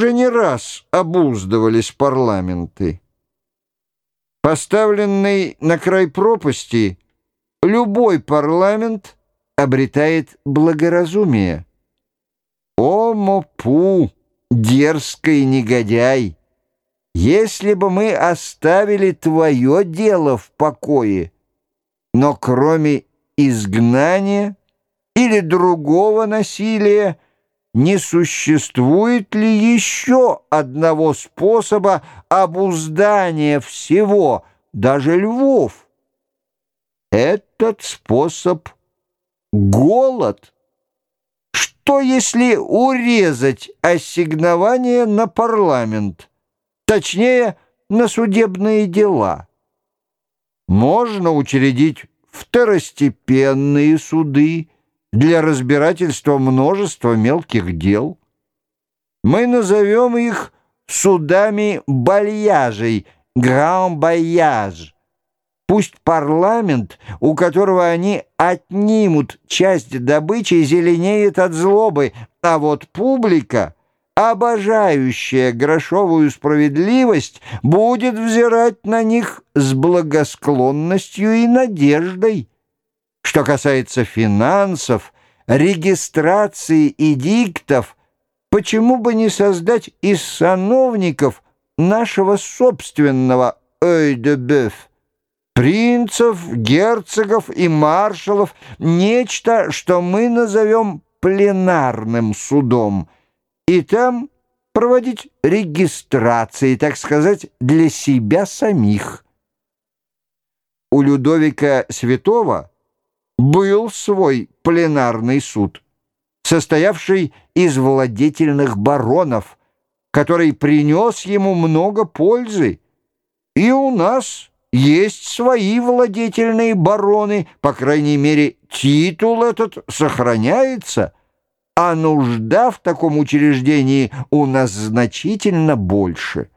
уже не раз обуздывались парламенты. Поставленный на край пропасти, любой парламент обретает благоразумие. О, Мопу, дерзкий негодяй! Если бы мы оставили твое дело в покое, но кроме изгнания или другого насилия, не существует ли еще одного способа обуздания всего, даже львов? Этот способ — голод. Что если урезать ассигнование на парламент, точнее, на судебные дела? Можно учредить второстепенные суды, для разбирательства множества мелких дел. Мы назовем их судами бальяжей, гран-баяж. Пусть парламент, у которого они отнимут часть добычи, зеленеет от злобы, а вот публика, обожающая грошовую справедливость, будет взирать на них с благосклонностью и надеждой. Что касается финансов, регистрации эдиктов, почему бы не создать из сановников нашего собственного «Ой-де-Бёв», принцев, герцогов и маршалов, нечто, что мы назовем пленарным судом, и там проводить регистрации, так сказать, для себя самих. У Людовика Святого был свой пленарный суд, состоявший из владетельных баронов, который принес ему много пользы. И у нас есть свои владетельные бароны, по крайней мере, титул этот сохраняется, а нужда в таком учреждении у нас значительно больше.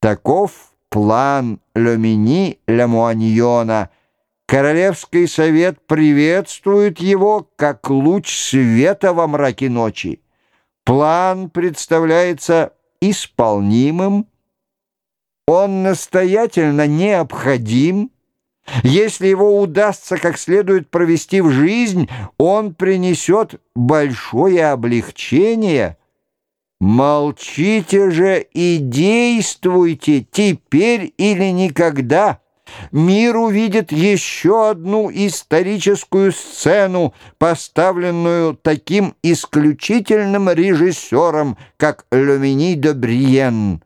Таков план Лемини Лемуаньона — Королевский совет приветствует его, как луч света во мраке ночи. План представляется исполнимым, он настоятельно необходим. Если его удастся как следует провести в жизнь, он принесет большое облегчение. Молчите же и действуйте теперь или никогда» мир увидит еще одну историческую сцену, поставленную таким исключительным режиссером, как Люмини де Бриен.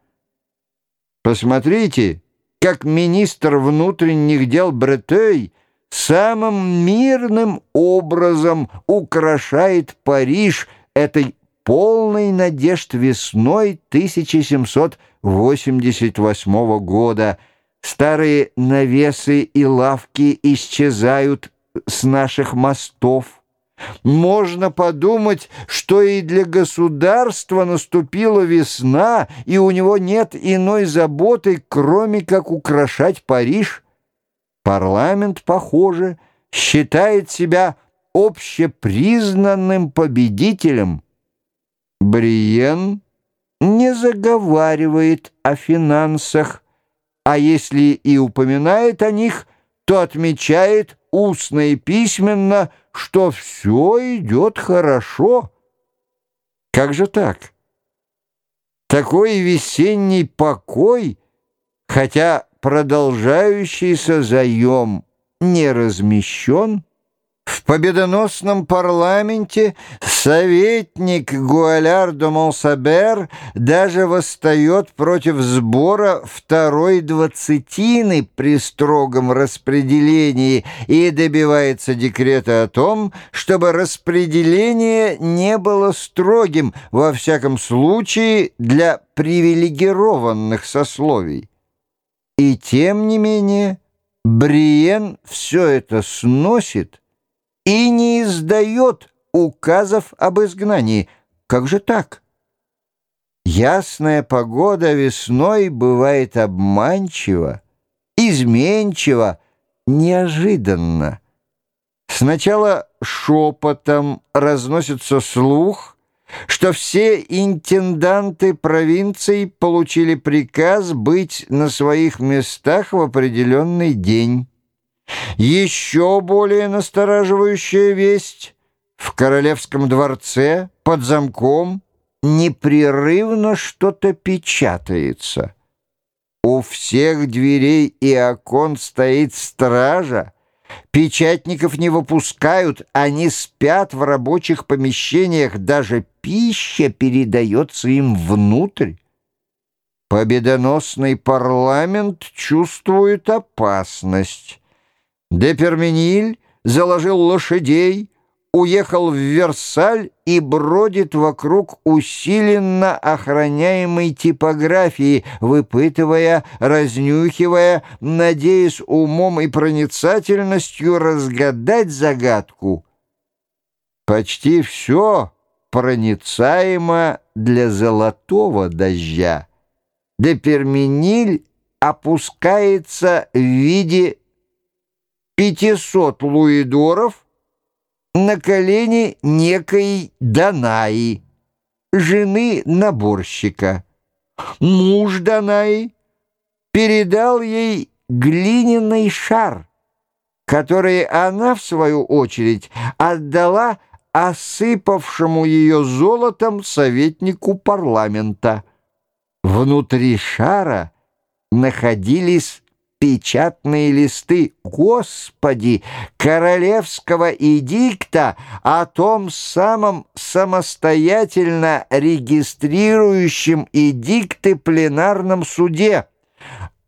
Посмотрите, как министр внутренних дел Бретей самым мирным образом украшает Париж этой полной надежд весной 1788 года – Старые навесы и лавки исчезают с наших мостов. Можно подумать, что и для государства наступила весна, и у него нет иной заботы, кроме как украшать Париж. Парламент, похоже, считает себя общепризнанным победителем. Бриен не заговаривает о финансах, а если и упоминает о них, то отмечает устно и письменно, что все идет хорошо. Как же так? Такой весенний покой, хотя продолжающийся заем не размещен, в победоносном парламенте советник Гуаляр де Монсабер даже восстает против сбора второй двадцатины при строгом распределении и добивается декрета о том, чтобы распределение не было строгим, во всяком случае для привилегированных сословий. И тем не менее Бриен все это сносит, и не издает указов об изгнании. Как же так? Ясная погода весной бывает обманчива, изменчива, неожиданно. Сначала шепотом разносится слух, что все интенданты провинций получили приказ быть на своих местах в определенный день. Еще более настораживающая весть в королевском дворце под замком непрерывно что-то печатается. У всех дверей и окон стоит стража, Печатников не выпускают, они спят в рабочих помещениях, даже пища передается им внутрь. Победоносный парламент чувствует опасность. Депермениль заложил лошадей, уехал в Версаль и бродит вокруг усиленно охраняемой типографии, выпытывая, разнюхивая, надеясь умом и проницательностью разгадать загадку. Почти все проницаемо для золотого дождя. Деперминиль опускается в виде 500 луидоров — на колени некой Данаи, жены наборщика. Муж Данаи передал ей глиняный шар, который она, в свою очередь, отдала осыпавшему ее золотом советнику парламента. Внутри шара находились печатные листы, Господи, королевского эдикта о том самом самостоятельно регистрирующем эдикты пленарном суде,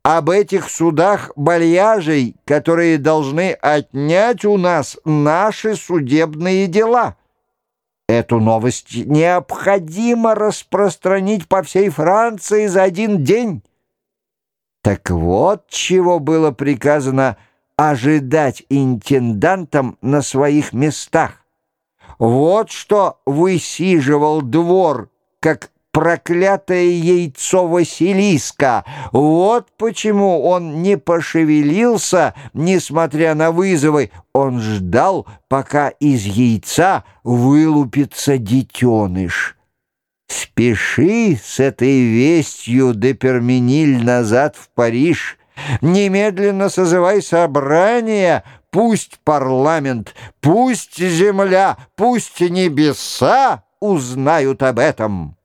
об этих судах бальяжей, которые должны отнять у нас наши судебные дела. Эту новость необходимо распространить по всей Франции за один день. Так вот, чего было приказано ожидать интендантам на своих местах. Вот что высиживал двор, как проклятое яйцо Василиска. Вот почему он не пошевелился, несмотря на вызовы. Он ждал, пока из яйца вылупится детеныш. Спеши с этой вестью, Деперминиль, назад в Париж. Немедленно созывай собрание, пусть парламент, пусть земля, пусть небеса узнают об этом».